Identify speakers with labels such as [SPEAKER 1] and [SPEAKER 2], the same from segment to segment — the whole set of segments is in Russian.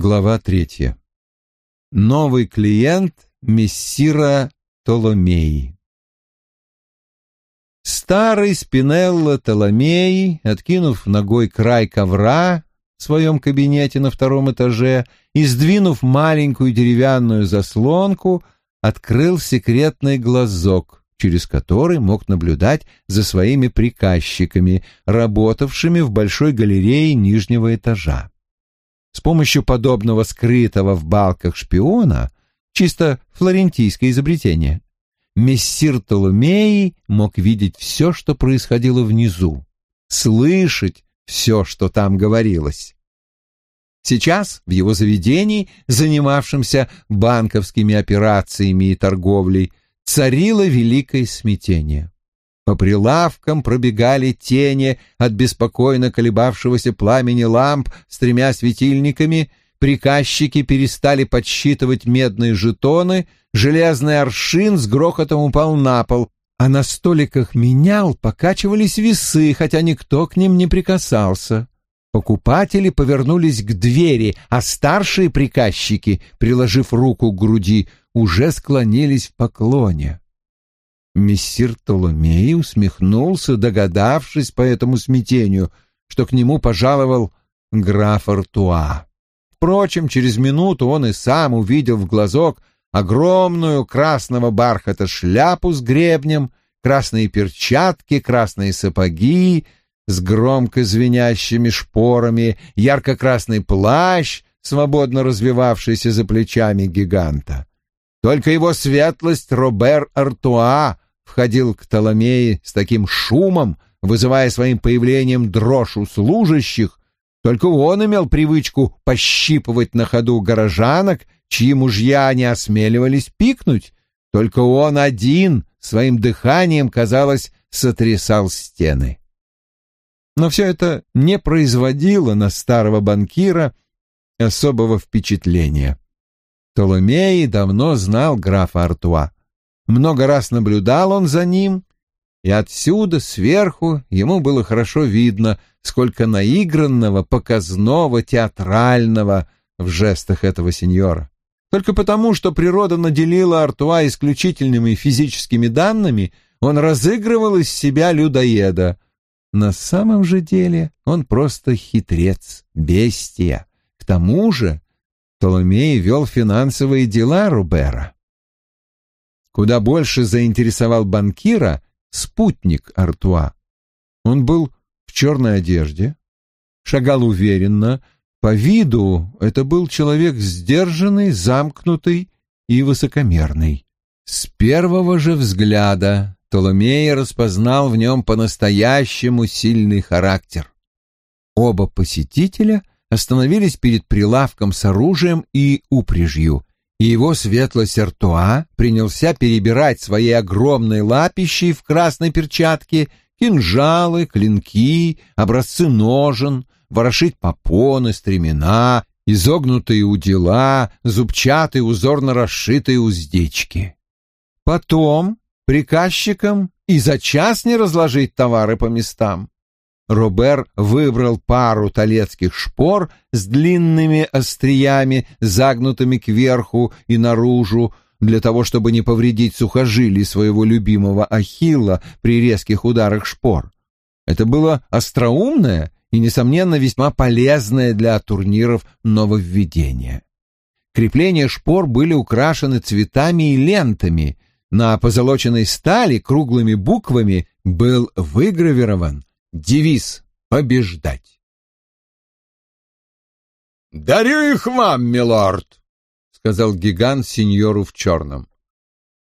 [SPEAKER 1] Глава третья. Новый клиент мессира Толомеи. Старый Спинелло Толомеи, откинув ногой край ковра в своем кабинете на втором этаже и сдвинув маленькую деревянную заслонку, открыл секретный глазок, через который мог наблюдать за своими приказчиками, работавшими в большой галерее нижнего этажа. С помощью подобного скрытого в балках шпиона, чисто флорентийское изобретение, мессир Толомей мог видеть все, что происходило внизу, слышать все, что там говорилось. Сейчас в его заведении, занимавшемся банковскими операциями и торговлей, царило великое смятение. По прилавкам пробегали тени от беспокойно колебавшегося пламени ламп с тремя светильниками, приказчики перестали подсчитывать медные жетоны, железный аршин с грохотом упал на пол, а на столиках менял покачивались весы, хотя никто к ним не прикасался. Покупатели повернулись к двери, а старшие приказчики, приложив руку к груди, уже склонились в поклоне. Мессир Толомей усмехнулся, догадавшись по этому смятению, что к нему пожаловал граф Артуа. Впрочем, через минуту он и сам увидел в глазок огромную красного бархата шляпу с гребнем, красные перчатки, красные сапоги с громко звенящими шпорами, ярко-красный плащ, свободно развивавшийся за плечами гиганта. Только его светлость Робер Артуа входил к Толомее с таким шумом, вызывая своим появлением дрожь у служащих, только он имел привычку пощипывать на ходу горожанок, чьи мужья не осмеливались пикнуть. Только он один своим дыханием, казалось, сотрясал стены. Но все это не производило на старого банкира особого впечатления. Толомей давно знал графа Артуа. Много раз наблюдал он за ним, и отсюда, сверху, ему было хорошо видно, сколько наигранного, показного, театрального в жестах этого сеньора. Только потому, что природа наделила Артуа исключительными физическими данными, он разыгрывал из себя людоеда. На самом же деле он просто хитрец, бестия. К тому же Толомей вел финансовые дела Рубера. Куда больше заинтересовал банкира спутник Артуа. Он был в черной одежде, шагал уверенно, по виду это был человек сдержанный, замкнутый и высокомерный. С первого же взгляда Толомей распознал в нем по-настоящему сильный характер. Оба посетителя остановились перед прилавком с оружием и упряжью, и его светлость Артуа принялся перебирать свои огромные лапищи в красной перчатке, кинжалы, клинки, образцы ножен, ворошить попоны, стремена, изогнутые удила, зубчатые узорно расшитые уздечки. Потом приказчикам и за час не разложить товары по местам. Робер выбрал пару талецких шпор с длинными остриями, загнутыми кверху и наружу, для того, чтобы не повредить сухожилий своего любимого Ахилла при резких ударах шпор. Это было остроумное и, несомненно, весьма полезное для турниров нововведение. Крепления шпор были украшены цветами и лентами. На позолоченной стали круглыми буквами был выгравирован девиз «Побеждать».
[SPEAKER 2] «Дарю их вам, милорд», — сказал гигант сеньору в черном.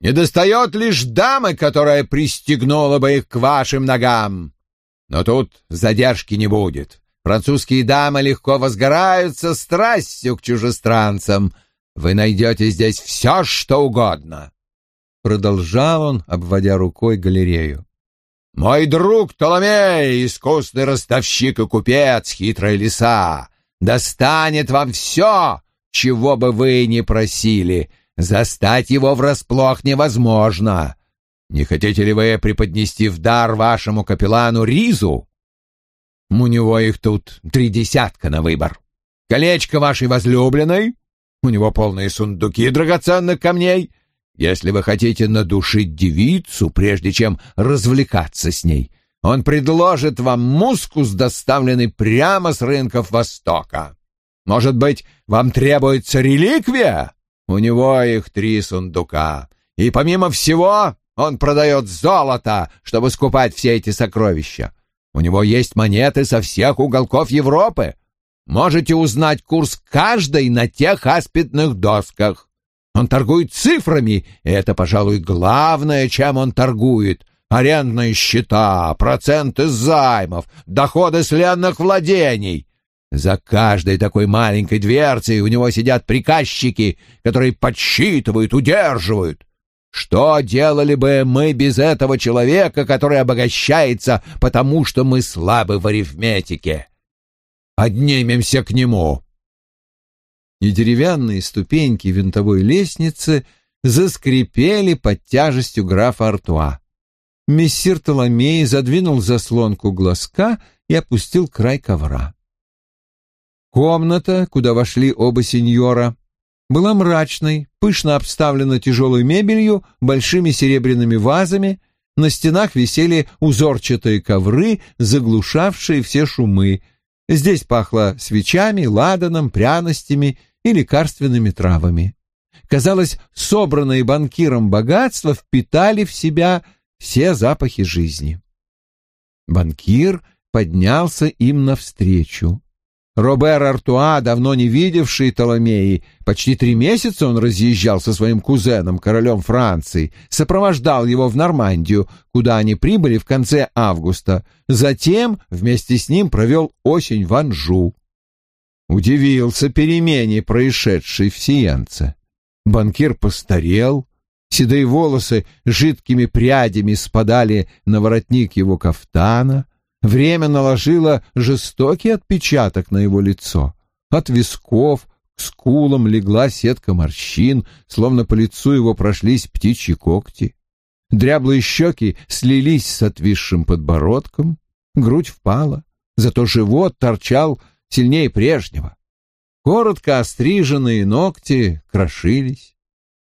[SPEAKER 2] «Не достает лишь дамы, которая пристегнула бы их к вашим ногам. Но тут задержки не будет. Французские дамы легко возгораются страстью к чужестранцам. Вы найдете здесь все, что угодно».
[SPEAKER 1] Продолжал он, обводя рукой галерею.
[SPEAKER 2] «Мой друг Толомей, искусный ростовщик и купец, хитрая лиса, достанет вам все, чего бы вы ни просили. Застать его врасплох невозможно. Не хотите ли вы преподнести в дар вашему капеллану ризу? У него их тут три десятка на выбор. колечко вашей возлюбленной, у него полные сундуки драгоценных камней. Если вы хотите надушить девицу, прежде чем развлекаться с ней, он предложит вам мускус, доставленный прямо с рынков Востока. Может быть, вам требуется реликвия? У него их три сундука. И помимо всего, он продает золото, чтобы скупать все эти сокровища. У него есть монеты со всех уголков Европы. Можете узнать курс каждой на тех аспидных досках. Он торгует цифрами, и это, пожалуй, главное, чем он торгует. Арендные счета, проценты займов, доходы с ленных владений. За каждой такой маленькой дверцей у него сидят приказчики, которые подсчитывают, удерживают. Что делали бы мы без этого человека, который обогащается, потому что мы слабы в арифметике? Поднимемся к нему!»
[SPEAKER 1] И деревянные ступеньки винтовой лестницы заскрипели под тяжестью графа Артуа. Мессир Толомей задвинул заслонку глазка и опустил край ковра. Комната, куда вошли оба сеньора, была мрачной, пышно обставлена тяжелой мебелью, большими серебряными вазами, на стенах висели узорчатые ковры, заглушавшие все шумы. Здесь пахло свечами, ладаном, пряностями и лекарственными травами. Казалось, собранные банкиром богатства впитали в себя все запахи жизни. Банкир поднялся им навстречу. Робер Артуа, давно не видевший Толомеи, почти три месяца он разъезжал со своим кузеном, королем Франции, сопровождал его в Нормандию, куда они прибыли в конце августа, затем вместе с ним провел осень в Анжу. Удивился перемене, происшедшей в Сиенце. Банкир постарел, седые волосы жидкими прядями спадали на воротник его кафтана — Время наложило жестокий отпечаток на его лицо. От висков к скулам легла сетка морщин, словно по лицу его прошлись птичьи когти. Дряблые щеки слились с отвисшим подбородком, грудь впала, зато живот торчал сильнее прежнего. Коротко остриженные ногти крошились.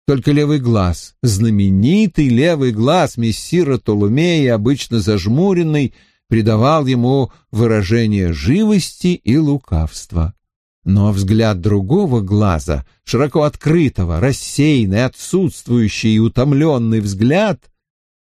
[SPEAKER 1] Только левый глаз, знаменитый левый глаз мессира Толумея, обычно зажмуренный, придавал ему выражение живости и лукавства. Но взгляд другого глаза, широко открытого, рассеянный, отсутствующий и утомленный взгляд,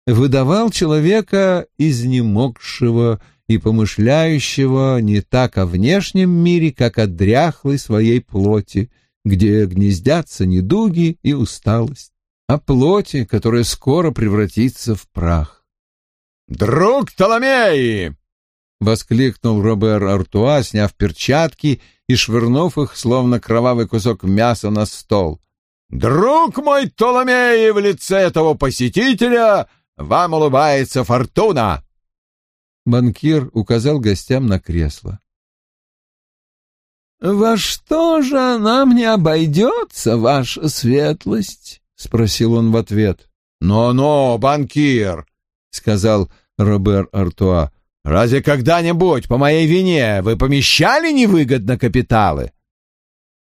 [SPEAKER 1] выдавал человека изнемогшего и помышляющего не так о внешнем мире, как о дряхлой своей плоти, где гнездятся недуги и усталость, о плоти, которая скоро превратится в прах.
[SPEAKER 2] «Друг Толомеи!» — воскликнул Робер Артуа, сняв перчатки и швырнув их, словно кровавый кусок мяса на стол. «Друг мой Толомеи в лице этого посетителя! Вам улыбается фортуна!»
[SPEAKER 1] Банкир указал гостям на кресло. «Во что же она мне обойдется, ваша светлость?» — спросил он в ответ.
[SPEAKER 2] «Но-но, банкир!» — сказал Робер Артуа. «Разве когда-нибудь по моей вине вы помещали невыгодно капиталы?»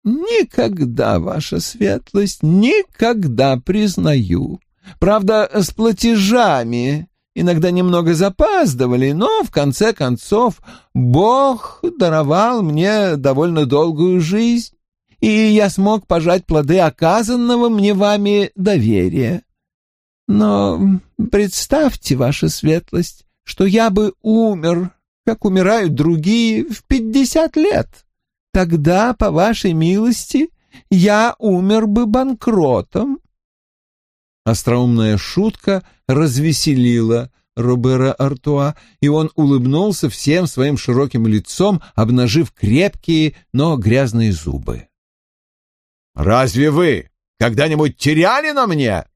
[SPEAKER 1] «Никогда, ваша светлость, никогда, признаю. Правда, с платежами иногда немного запаздывали, но, в конце концов, Бог даровал мне довольно долгую жизнь, и я смог пожать плоды оказанного мне вами доверия. Но представьте, ваша светлость, что я бы умер, как умирают другие, в пятьдесят лет. Тогда, по вашей милости, я умер бы банкротом. Остроумная шутка развеселила Робера Артуа, и он улыбнулся всем своим широким лицом, обнажив крепкие, но грязные зубы.
[SPEAKER 2] «Разве вы когда-нибудь теряли на мне?» —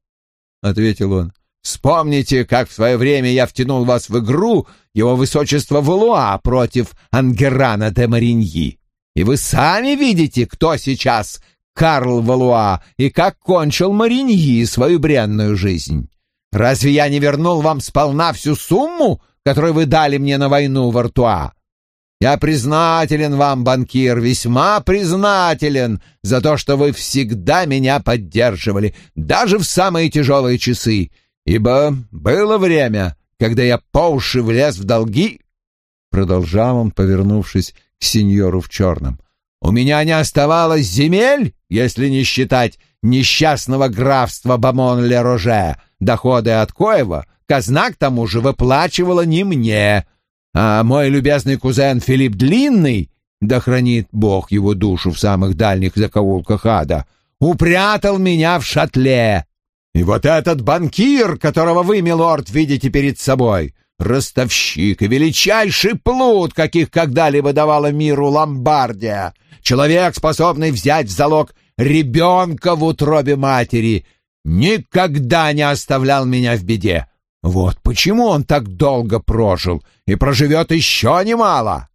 [SPEAKER 2] ответил он. «Вспомните, как в свое время я втянул вас в игру его высочества Валуа против Ангерана де Мариньи. И вы сами видите, кто сейчас Карл Валуа и как кончил Мариньи свою бренную жизнь. Разве я не вернул вам сполна всю сумму, которую вы дали мне на войну в Артуа? Я признателен вам, банкир, весьма признателен за то, что вы всегда меня поддерживали, даже в самые тяжелые часы, ибо было время, когда я по уши влез в долги, — продолжал он, повернувшись к сеньору в черном. У меня не оставалось земель, если не считать несчастного графства Бамон-ле-Роже, доходы от коева казна к тому же выплачивала не мне, а мой любезный кузен Филипп Длинный, да хранит Бог его душу в самых дальних закоулках ада, упрятал меня в шатле. И вот этот банкир, которого вы, милорд, видите перед собой, ростовщик и величайший плут, каких когда-либо давала миру Ломбардия, человек, способный взять в залог ребенка в утробе матери, никогда не оставлял меня в беде. Вот почему он так долго прожил и проживет еще немало.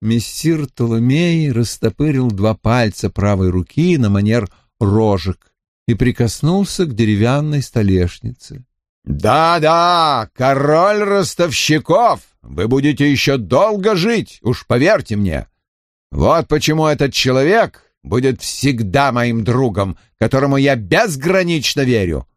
[SPEAKER 1] Мессир Толомей растопырил два пальца правой руки на манер рожек и прикоснулся к деревянной столешнице.
[SPEAKER 2] «Да-да, король ростовщиков, вы будете еще долго жить, уж поверьте мне. Вот почему этот человек будет всегда моим другом, которому я безгранично верю.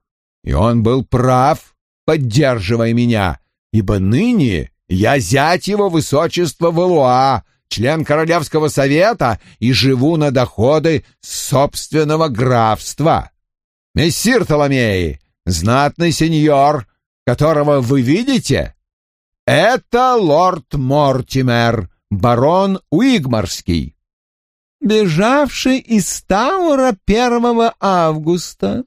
[SPEAKER 2] И он был прав, поддерживая меня, ибо ныне я зять его высочества Валуа, член Королевского совета и живу на доходы собственного графства. Мессир Толомеи, знатный сеньор, которого вы видите, это лорд Мортимер, барон Уигмарский,
[SPEAKER 1] бежавший из Таура 1 августа,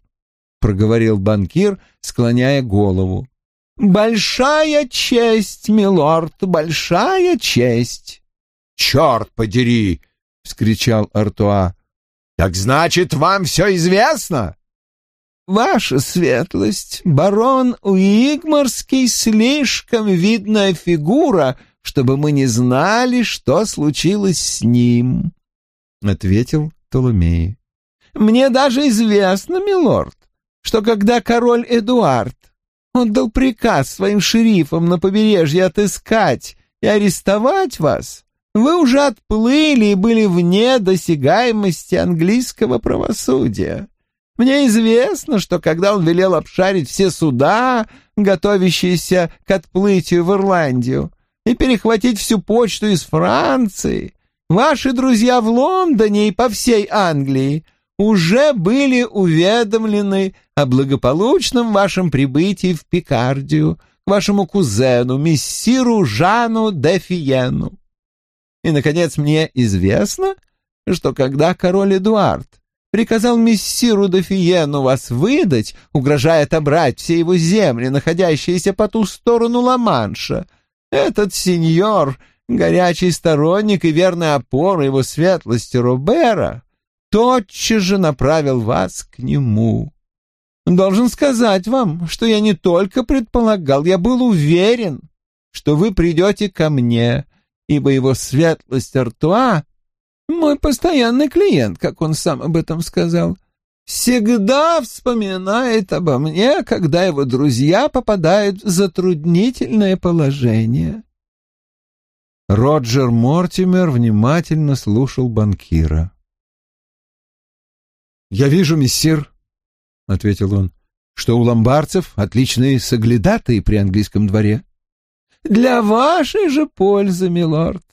[SPEAKER 1] проговорил банкир, склоняя голову. Большая честь, милорд, большая честь.
[SPEAKER 2] Черт подери! вскричал Артуа. Так значит, вам все известно?
[SPEAKER 1] Ваша светлость, барон Уигмарский слишком видная фигура, чтобы мы не знали, что случилось с ним, — ответил Толомей. Мне даже известно, милорд, что когда король Эдуард отдал приказ своим шерифам на побережье отыскать и арестовать вас, вы уже отплыли и были вне досягаемости английского правосудия. Мне известно, что когда он велел обшарить все суда, готовящиеся к отплытию в Ирландию, и перехватить всю почту из Франции, ваши друзья в Лондоне и по всей Англии уже были уведомлены о благополучном вашем прибытии в Пикардию к вашему кузену, мессиру Жану де Фиену. И, наконец, мне известно, что когда король Эдуард приказал мессиру Дофиену вас выдать, угрожая отобрать все его земли, находящиеся по ту сторону Ла-Манша. Этот сеньор, горячий сторонник и верная опора его светлости Робера, тотчас же направил вас к нему. Должен сказать вам, что я не только предполагал, я был уверен, что вы придете ко мне, ибо его светлость Артуа мой постоянный клиент, как он сам об этом сказал, всегда вспоминает обо мне, когда его друзья попадают в затруднительное положение. Роджер Мортимер внимательно слушал банкира. «Я вижу, мессир», — ответил он, — «что у ломбарцев отличные соглядатые при английском дворе». «Для вашей же пользы, милорд.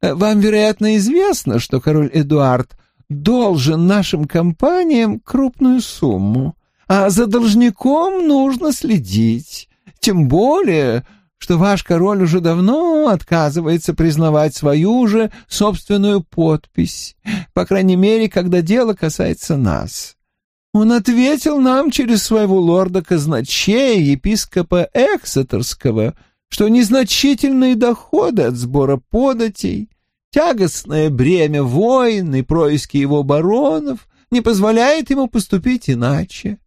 [SPEAKER 1] Вам, вероятно, известно, что король Эдуард должен нашим компаниям крупную сумму, а за должником нужно следить. Тем более, что ваш король уже давно отказывается признавать свою же собственную подпись, по крайней мере, когда дело касается нас. Он ответил нам через своего лорда-казначея, епископа Эксетерского, что незначительные доходы от сбора податей, тягостное бремя войн и происки его баронов не позволяет ему поступить иначе.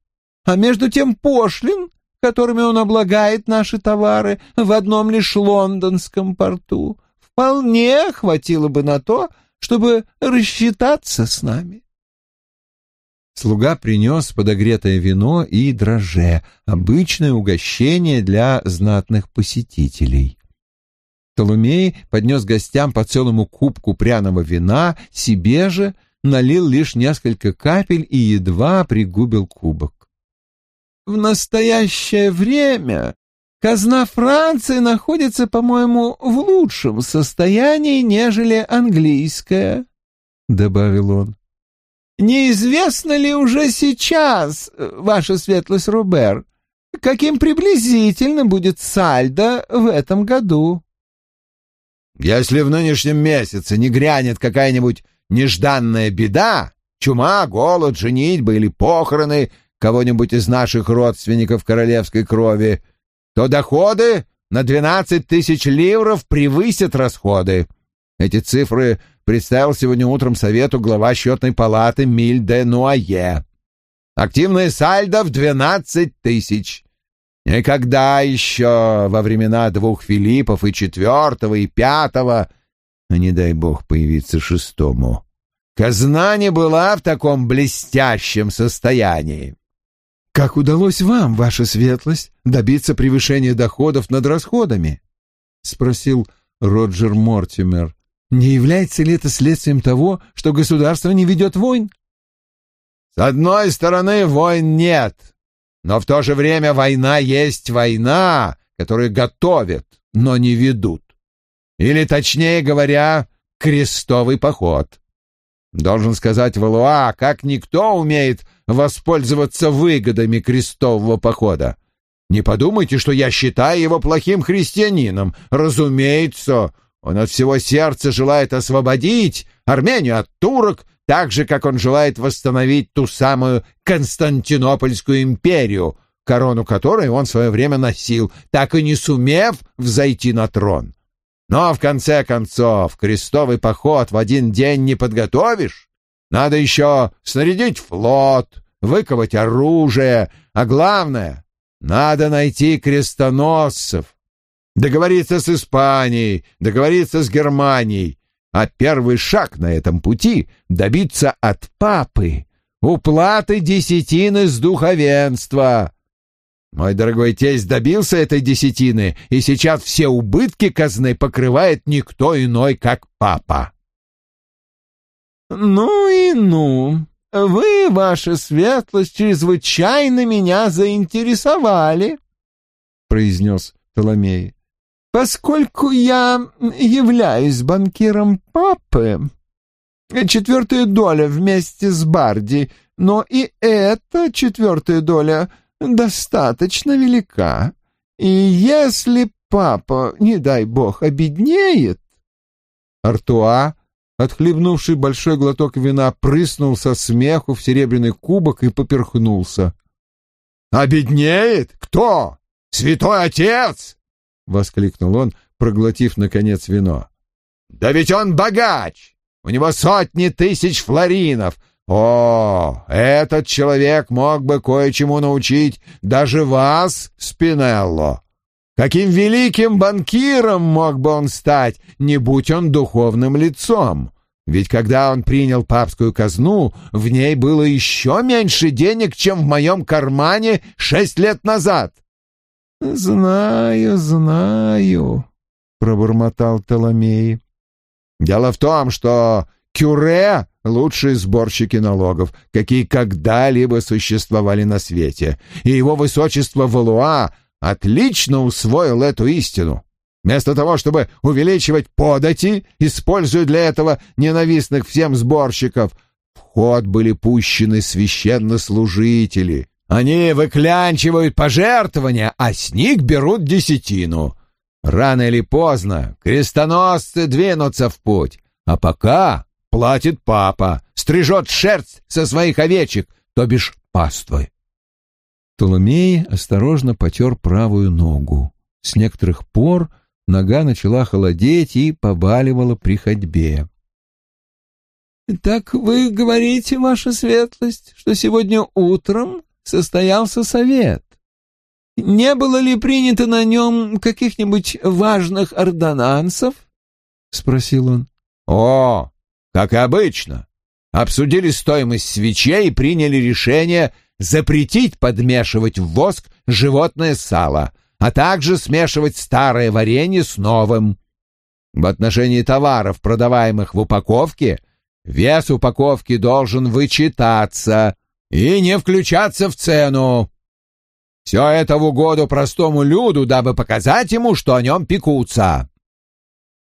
[SPEAKER 1] А между тем пошлин, которыми он облагает наши товары в одном лишь лондонском порту, вполне хватило бы на то, чтобы рассчитаться с нами. Слуга принес подогретое вино и дрожже, обычное угощение для знатных посетителей. Толумей поднес гостям по целому кубку пряного вина, себе же налил лишь несколько капель и едва пригубил кубок. «В настоящее время казна Франции находится, по-моему, в лучшем состоянии, нежели английская», — добавил он. «Неизвестно ли уже сейчас, ваша светлость Робер, каким приблизительно будет сальдо в этом году?»
[SPEAKER 2] Если в нынешнем месяце не грянет какая-нибудь нежданная беда, чума, голод, женитьба или похороны кого-нибудь из наших родственников королевской крови, то доходы на двенадцать тысяч ливров превысят расходы. Эти цифры представил сегодня утром совету глава счетной палаты Миль де Нуае. Активное сальдо в двенадцать тысяч. Никогда еще во времена двух Филиппов и четвертого, и пятого, а не дай бог появиться шестому, казна не была в таком блестящем состоянии.
[SPEAKER 1] «Как удалось вам, ваша светлость, добиться превышения доходов над расходами?» — спросил Роджер Мортимер. «Не является ли это следствием того, что государство не ведет войн?»
[SPEAKER 2] «С одной стороны, войн нет, но в то же время война есть война, которую готовят, но не ведут. Или, точнее говоря, крестовый поход. Должен сказать Валуа, как никто умеет воспользоваться выгодами крестового похода. Не подумайте, что я считаю его плохим христианином. Разумеется, он от всего сердца желает освободить Армению от турок так же, как он желает восстановить ту самую Константинопольскую империю, корону которой он в свое время носил, так и не сумев взойти на трон. Но, в конце концов, крестовый поход в один день не подготовишь. Надо еще снарядить флот, выковать оружие, а главное, надо найти крестоносцев, договориться с Испанией, договориться с Германией, а первый шаг на этом пути — добиться от папы уплаты десятины с духовенства. Мой дорогой тесть добился этой десятины, и сейчас все убытки казны покрывает никто иной, как папа.
[SPEAKER 1] «Ну и ну! Вы, ваша светлость, чрезвычайно меня заинтересовали», — произнес Толомей. Поскольку я являюсь банкиром папы, четвертая доля вместе с Барди, но и эта четвертая доля достаточно велика. И если папа, не дай бог, обеднеет... Артуа, отхлебнувший большой глоток вина, прыснул со смеху в серебряный кубок и поперхнулся.
[SPEAKER 2] «Обеднеет? Кто? Святой Отец?» — воскликнул он, проглотив, наконец, вино. «Да ведь он богач! У него сотни тысяч флоринов! О, этот человек мог бы кое-чему научить даже вас, Спинелло! Каким великим банкиром мог бы он стать, не будь он духовным лицом!» Ведь когда он принял папскую казну, в ней было еще меньше денег, чем в моем кармане шесть лет назад.
[SPEAKER 1] «Знаю, знаю», — пробормотал Толомей.
[SPEAKER 2] «Дело в том, что Кюре — лучшие сборщики налогов, какие когда-либо существовали на свете, и его высочество Валуа отлично усвоил эту истину. Вместо того, чтобы увеличивать подати, используя для этого ненавистных всем сборщиков, в ход были пущены священнослужители — они выклянчивают пожертвования, а с них берут десятину. Рано или поздно крестоносцы двинутся в путь, а пока платит папа, стрижет шерсть со своих овечек, то бишь паствы.
[SPEAKER 1] Толомей осторожно потер правую ногу. С некоторых пор нога начала холодеть и побаливала при ходьбе. «Так вы говорите, ваша светлость, что сегодня утром состоялся совет. Не было ли принято на нем каких-нибудь важных ордонансов? — спросил он.
[SPEAKER 2] — О, как и обычно. Обсудили стоимость свечей и приняли решение запретить подмешивать в воск животное сало, а также смешивать старое варенье с новым. В отношении товаров, продаваемых в упаковке, вес упаковки должен вычитаться и не включаться в цену. Все это в угоду простому люду, дабы показать ему, что о нем пекутся.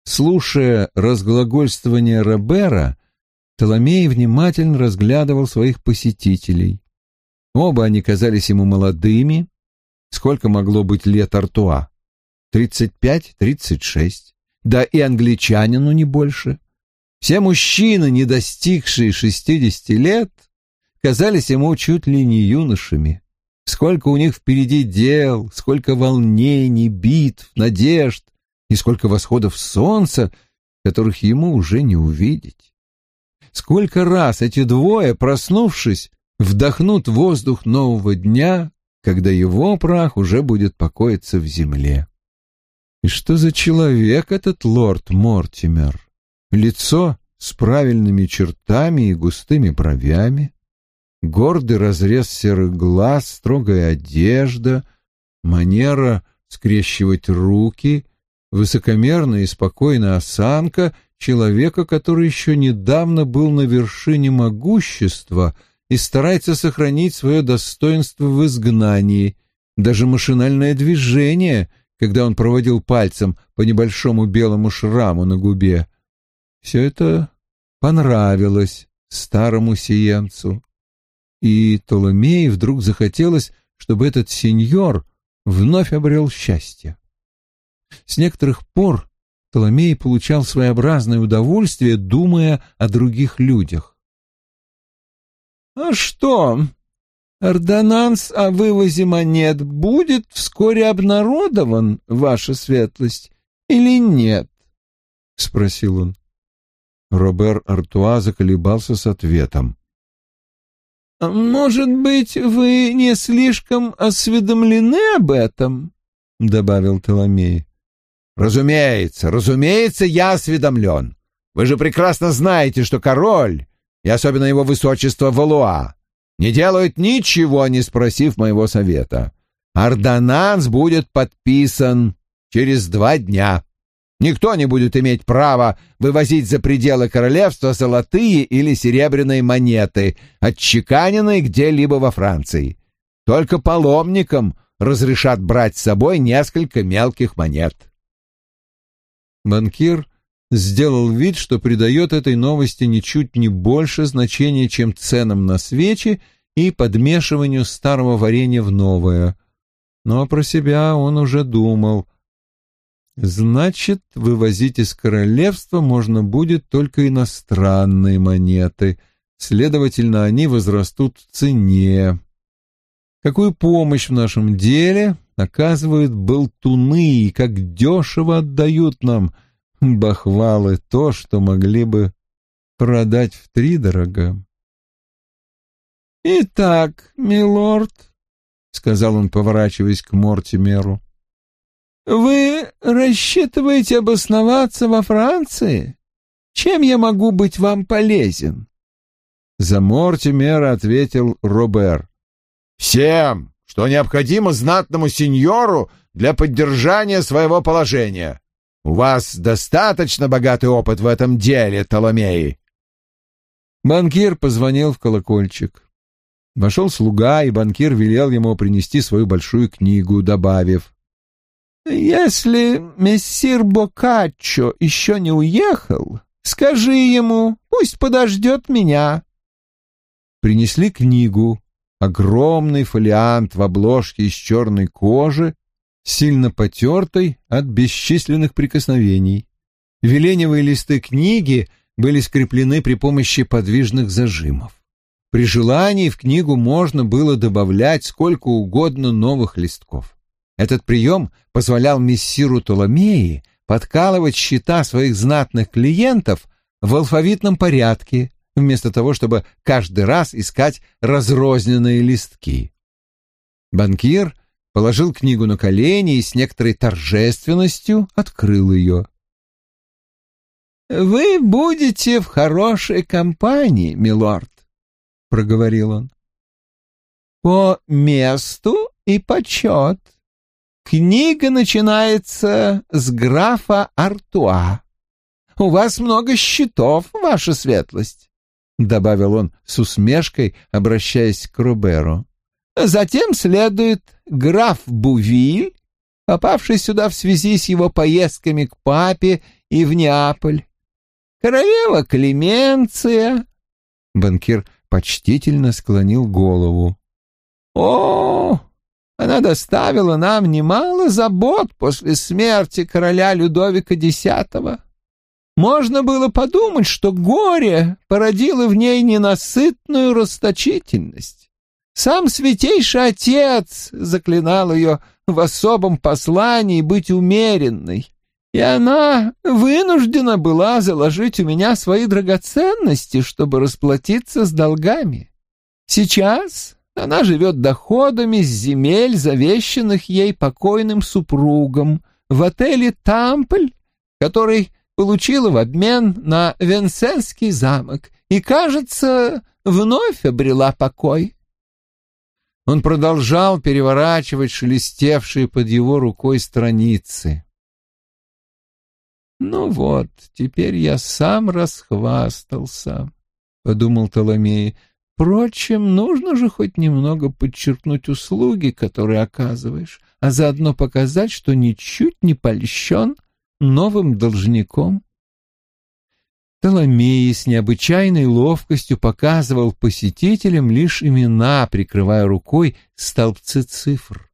[SPEAKER 1] Слушая разглагольствование Робера, Толомей внимательно разглядывал своих посетителей. Оба они казались ему молодыми. Сколько могло быть лет Артуа? Тридцать пять, тридцать шесть. Да и англичанину не больше. Все мужчины, не достигшие шестидесяти лет, казались ему чуть ли не юношами. Сколько у них впереди дел, сколько волнений, битв, надежд и сколько восходов солнца, которых ему уже не увидеть. Сколько раз эти двое, проснувшись, вдохнут воздух нового дня, когда его прах уже будет покоиться в земле. И что за человек этот лорд Мортимер? Лицо с правильными чертами и густыми бровями, гордый разрез серых глаз, строгая одежда, манера скрещивать руки, высокомерная и спокойная осанка человека, который еще недавно был на вершине могущества и старается сохранить свое достоинство в изгнании, даже машинальное движение, когда он проводил пальцем по небольшому белому шраму на губе. Все это понравилось старому сиенцу и Толомеи вдруг захотелось, чтобы этот сеньор вновь обрел счастье. С некоторых пор Толомей получал своеобразное удовольствие, думая о других людях. «А что, ордонанс о вывозе монет будет вскоре обнародован, ваша светлость, или нет?» — спросил он. Робер Артуа заколебался с ответом. «Может быть, вы не слишком осведомлены об этом?» — добавил Толомей.
[SPEAKER 2] «Разумеется, разумеется, я осведомлен. Вы же прекрасно знаете, что король, и особенно его высочество Валуа, не делают ничего, не спросив моего совета. Ордонанс будет подписан через два дня. Никто не будет иметь права вывозить за пределы королевства золотые или серебряные монеты, отчеканенные где-либо во Франции. Только паломникам разрешат брать с собой несколько мелких монет.
[SPEAKER 1] Банкир сделал вид, что придает этой новости ничуть не больше значения, чем ценам на свечи и подмешиванию старого варенья в новое. Но про себя он уже думал — Значит, вывозить из королевства можно будет только иностранные монеты, следовательно, они возрастут в цене. Какую помощь в нашем деле оказывают болтуны и как дешево отдают нам бахвалы то, что могли бы продать втридорога. «Итак, милорд», — сказал он, поворачиваясь к Мортимеру, вы рассчитываете обосноваться во Франции? Чем я могу быть вам полезен? За Мортимера ответил Робер.
[SPEAKER 2] Всем, что необходимо знатному сеньору для поддержания своего положения. У вас достаточно богатый опыт в этом деле, Толомеи.
[SPEAKER 1] Банкир позвонил в колокольчик. Вошел слуга, и банкир велел ему принести свою большую книгу, добавив «Если мессир Бокаччо еще не уехал, скажи ему, пусть подождет меня». Принесли книгу, огромный фолиант в обложке из черной кожи, сильно потертой от бесчисленных прикосновений. Веленевые листы книги были скреплены при помощи подвижных зажимов. При желании в книгу можно было добавлять сколько угодно новых листков. Этот прием позволял мессиру Толомеи подкалывать счета своих знатных клиентов в алфавитном порядке, вместо того, чтобы каждый раз искать разрозненные листки. Банкир положил книгу на колени и с некоторой торжественностью открыл ее. «Вы будете в хорошей компании, милорд», — проговорил он. «По месту и почет. Книга начинается с графа Артуа. у вас много счетов, ваша светлость», — добавил он с усмешкой, обращаясь к Руберу. «Затем следует граф Бувиль, попавший сюда в связи с его поездками к папе и в Неаполь, королева Клеменция». Банкир почтительно склонил голову. «О, она доставила нам немало забот после смерти короля Людовика X. Можно было подумать, что горе породило в ней ненасытную расточительность. Сам Святейший Отец заклинал ее в особом послании быть умеренной, и она вынуждена была заложить у меня свои драгоценности, чтобы расплатиться с долгами. Сейчас она живет доходами с земель, завещанных ей покойным супругом, в отеле «Тампль», который получила в обмен на Венсенский замок и, кажется, вновь обрела покой. Он продолжал переворачивать шелестевшие под его рукой страницы. «Ну вот, теперь я сам расхвастался», — подумал Толомей. «Впрочем, нужно же хоть немного подчеркнуть услуги, которые оказываешь, а заодно показать, что ничуть не польщен новым должником. Толомей с необычайной ловкостью показывал посетителям лишь имена, прикрывая рукой столбцы цифр.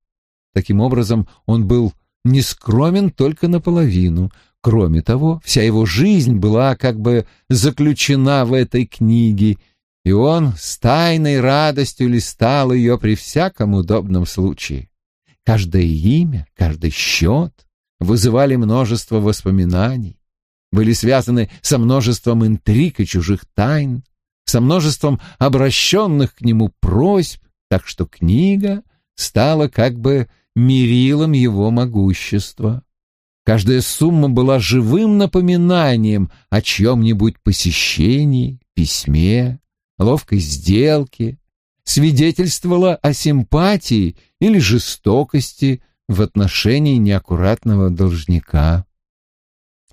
[SPEAKER 1] Таким образом, он был нескромен только наполовину. Кроме того, вся его жизнь была как бы заключена в этой книге, и он с тайной радостью листал ее при всяком удобном случае. Каждое имя, каждый счет — вызывали множество воспоминаний, были связаны со множеством интриг и чужих тайн, со множеством обращенных к нему просьб, так что книга стала как бы мерилом его могущества. Каждая сумма была живым напоминанием о чьем-нибудь посещении, письме, ловкой сделке, свидетельствовала о симпатии или жестокости в отношении неаккуратного должника.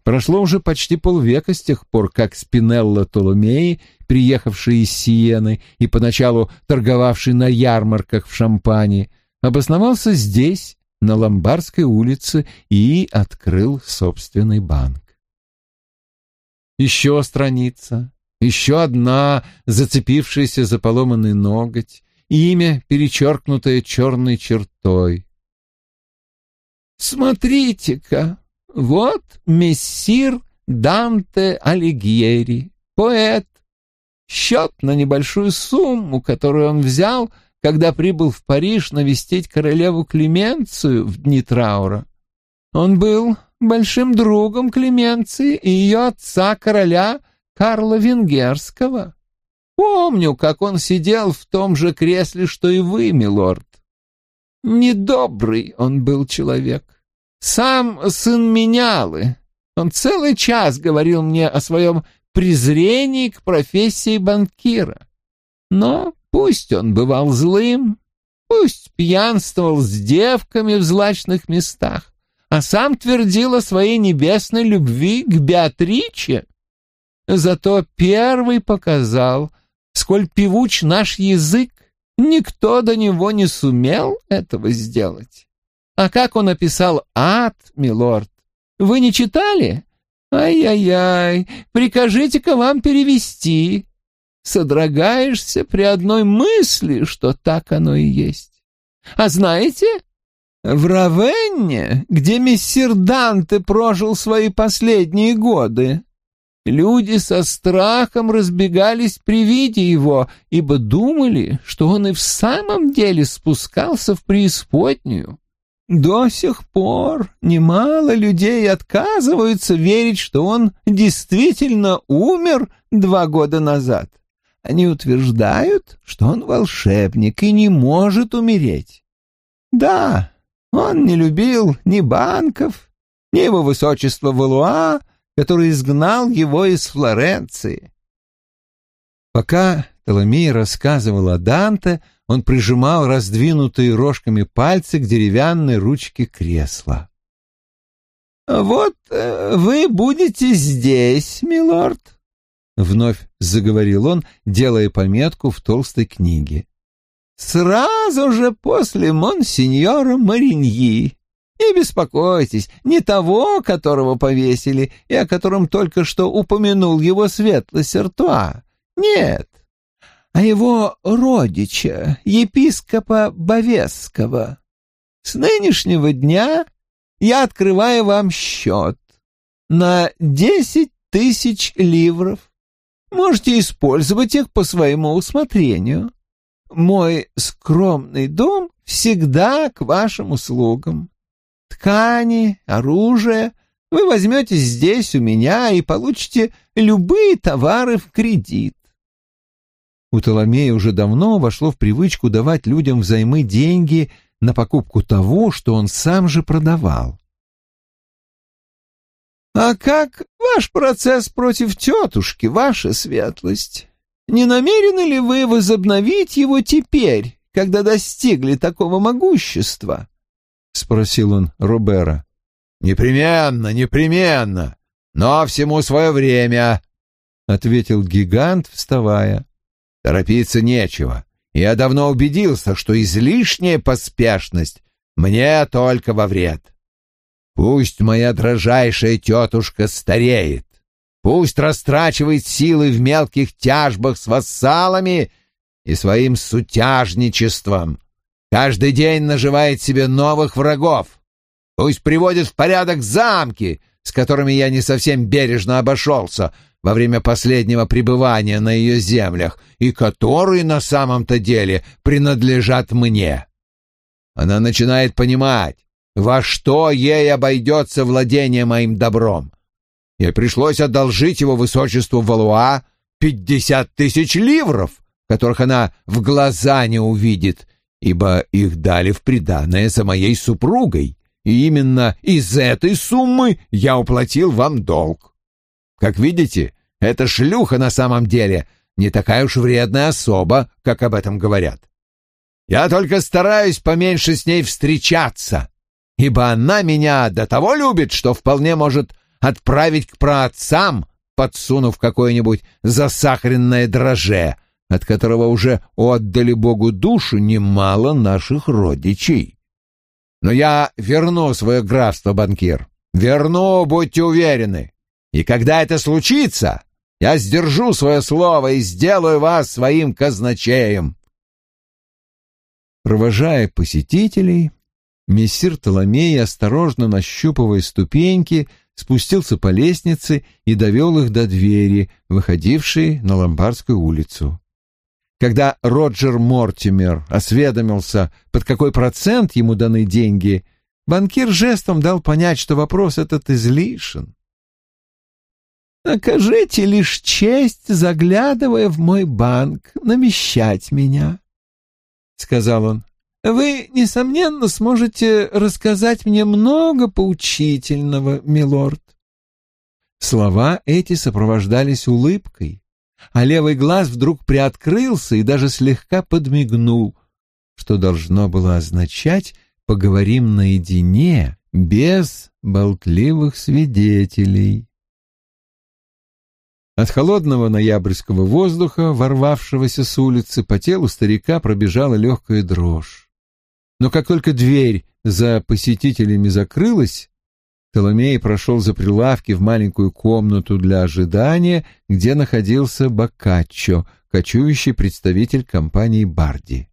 [SPEAKER 1] Прошло уже почти полвека с тех пор, как Спинелло Толомеи, приехавший из Сиены и поначалу торговавший на ярмарках в Шампане, обосновался здесь, на Ломбардской улице, и открыл собственный банк. Еще страница, еще одна, зацепившаяся за поломанный ноготь, имя, перечеркнутое черной чертой. Смотрите-ка, вот мессир Данте Алигьери, поэт. Счет на небольшую сумму, которую он взял, когда прибыл в Париж навестить королеву Клеменцию в дни траура. Он был большим другом Клеменции и ее отца, короля Карла Венгерского. Помню, как он сидел в том же кресле, что и вы, милорд. Недобрый он был человек. Сам сын менялы. Он целый час говорил мне о своем презрении к профессии банкира. Но пусть он бывал злым, пусть пьянствовал с девками в злачных местах, а сам твердил о своей небесной любви к Беатриче. Зато первый показал, сколь певуч наш язык, Никто до него не сумел этого сделать. А как он описал ад, милорд? Вы не читали? Ай-яй-яй, прикажите-ка вам перевести. Содрогаешься при одной мысли, что так оно и есть. А знаете, в Равенне, где мессир Данте прожил свои последние годы, Люди со страхом разбегались при виде его, ибо думали, что он и в самом деле спускался в преисподнюю. До сих пор немало людей отказываются верить, что он действительно умер два года назад. Они утверждают, что он волшебник и не может умереть. Да, он не любил ни банков, ни его высочества Валуа, который изгнал его из Флоренции. Пока Толомей рассказывал о Данте, он прижимал раздвинутые рожками пальцы к деревянной ручке кресла. Вот э, вы будете здесь, милорд, — вновь заговорил он, делая пометку в толстой книге. Сразу же после монсеньора Мариньи. Не беспокойтесь, не того, которого повесили и о котором только что упомянул его светлость Артуа. Нет, а его родича, епископа Бовесского. С нынешнего дня я открываю вам счет на десять тысяч ливров. Можете использовать их по своему усмотрению. Мой скромный дом всегда к вашим услугам. Ткани, оружие вы возьмете здесь у меня и получите любые товары в кредит. У Толомея уже давно вошло в привычку давать людям взаймы деньги на покупку того, что он сам же продавал. «А как ваш процесс против тетушки, ваша светлость? Не намерены ли вы возобновить его теперь, когда достигли такого могущества?» — спросил он Робера.
[SPEAKER 2] «Непременно, непременно, но всему свое время», — ответил гигант, вставая. «Торопиться нечего. Я давно убедился, что излишняя поспешность мне только во вред. Пусть моя дрожайшая тетушка стареет, пусть растрачивает силы в мелких тяжбах с вассалами и своим сутяжничеством, каждый день наживает себе новых врагов, пусть приводит в порядок замки, с которыми я не совсем бережно обошелся, во время последнего пребывания на ее землях и которые на самом-то деле принадлежат мне. Она начинает понимать, во что ей обойдется владение моим добром. Ей пришлось одолжить его высочеству Валуа пятьдесят тысяч ливров, которых она в глаза не увидит, ибо их дали в приданое за моей супругой, и именно из этой суммы я уплатил вам долг. Как видите, эта шлюха на самом деле не такая уж вредная особа, как об этом говорят. Я только стараюсь поменьше с ней встречаться, ибо она меня до того любит, что вполне может отправить к праотцам, подсунув какое-нибудь засахаренное дроже, от которого уже отдали Богу душу немало наших родичей. Но я верну свое графство, банкир. Верну, будьте уверены. И когда это случится, я сдержу свое слово и сделаю вас своим казначеем.
[SPEAKER 1] Провожая посетителей, мессир Толомей, осторожно нащупывая ступеньки, спустился по лестнице и довел их до двери, выходившей на Ломбардскую улицу. Когда Роджер Мортимер осведомился, под какой процент ему даны деньги, банкир жестом дал понять, что вопрос этот излишен. Окажите лишь честь, заглядывая в мой банк, намещать меня, — сказал он. Вы, несомненно, сможете рассказать мне много поучительного, милорд. Слова эти сопровождались улыбкой, а левый глаз вдруг приоткрылся и даже слегка подмигнул, что должно было означать «поговорим наедине, без болтливых свидетелей». От холодного ноябрьского воздуха, ворвавшегося с улицы, по телу старика пробежала легкая дрожь. Но как только дверь за посетителями закрылась, Толомей прошел за прилавки в маленькую комнату для ожидания, где находился Боккаччо, кочующий представитель компании «Барди».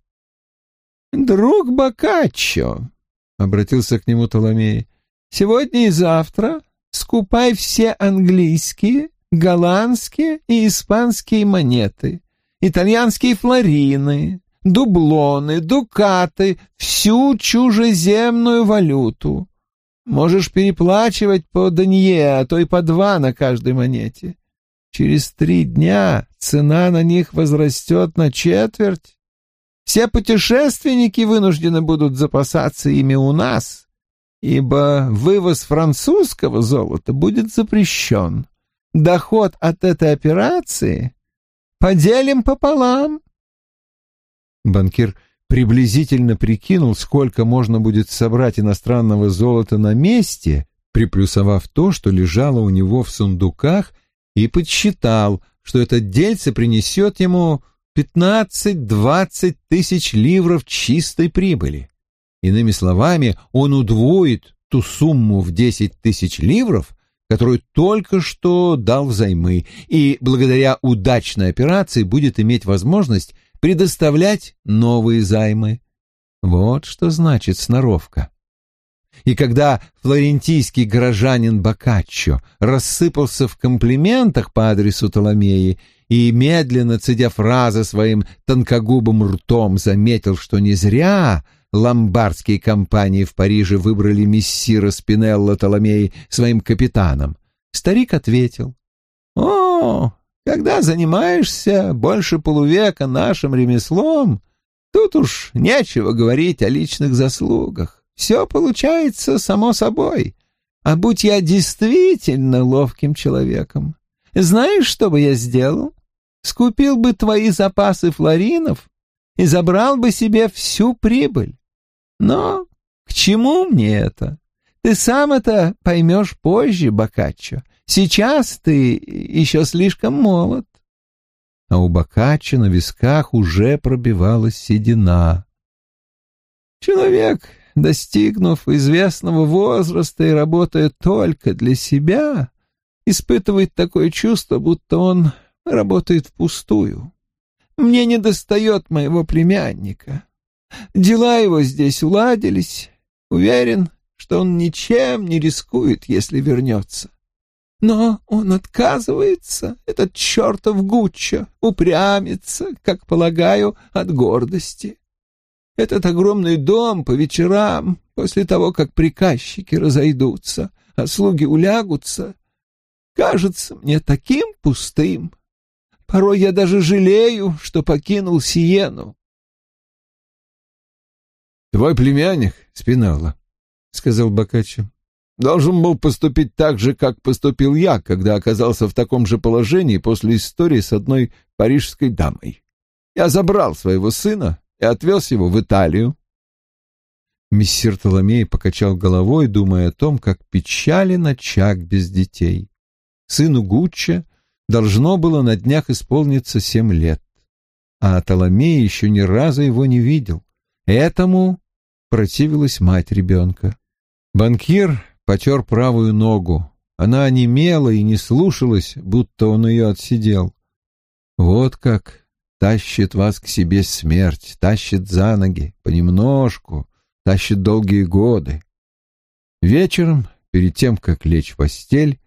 [SPEAKER 1] «Друг Боккаччо», — обратился к нему Толомей, — «сегодня и завтра скупай все английские, голландские и испанские монеты, итальянские флорины, дублоны, дукаты, всю чужеземную валюту. Можешь переплачивать по данье, а то и по два на каждой монете. Через три дня цена на них возрастет на четверть. Все путешественники вынуждены будут запасаться ими у нас, ибо вывоз французского золота будет запрещен доход от этой операции поделим пополам. Банкир приблизительно прикинул, сколько можно будет собрать иностранного золота на месте, приплюсовав то, что лежало у него в сундуках, и подсчитал, что это дельце принесет ему пятнадцать-двадцать тысяч ливров чистой прибыли. Иными словами, он удвоит ту сумму в десять тысяч ливров, которую только что дал взаймы, и благодаря удачной операции будет иметь возможность предоставлять новые займы. Вот что значит сноровка. И когда флорентийский горожанин Боккаччо рассыпался в комплиментах по адресу Толомеи и, медленно цедя фразы своим тонкогубым ртом, заметил, что не зря ломбардские компании в Париже выбрали мессира Спинелло Толомеи своим капитаном, старик ответил, «О, когда занимаешься больше полувека нашим ремеслом, тут уж нечего говорить о личных заслугах. Все получается само собой. А будь я действительно ловким человеком, знаешь, что бы я сделал? Скупил бы твои запасы флоринов и забрал бы себе всю прибыль. Но к чему мне это? Ты сам это поймешь позже, Бокаччо. Сейчас ты еще слишком молод. А у Бокаччо на висках уже пробивалась седина. Человек, достигнув известного возраста и работая только для себя, испытывает такое чувство, будто он работает впустую. Мне не достает моего племянника. Дела его здесь уладились. Уверен, что он ничем не рискует, если вернется. Но он отказывается, этот чертов Гуччо, упрямится, как полагаю, от гордости. Этот огромный дом по вечерам, после того, как приказчики разойдутся, а слуги улягутся, кажется мне таким пустым. Порой я даже жалею, что покинул Сиену.
[SPEAKER 2] «Твой племянник, Спинелло», — сказал Бокаччо, — «должен был поступить так же, как поступил я, когда оказался в таком же положении после истории с одной парижской дамой. Я забрал своего сына и отвез его в Италию.
[SPEAKER 1] Мессир Толомей покачал головой, думая о том, как печален очаг без детей. Сыну Гучча должно было на днях исполниться семь лет, а Толомей еще ни разу его не видел. Этому противилась мать ребенка. Банкир потер правую ногу. Она онемела и не слушалась, будто он ее отсидел. Вот как тащит вас к себе смерть, тащит за ноги, понемножку, тащит долгие годы. Вечером, перед тем, как лечь в постель,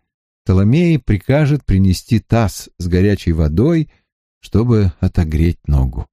[SPEAKER 1] Толомей прикажет принести таз с горячей водой, чтобы отогреть ногу.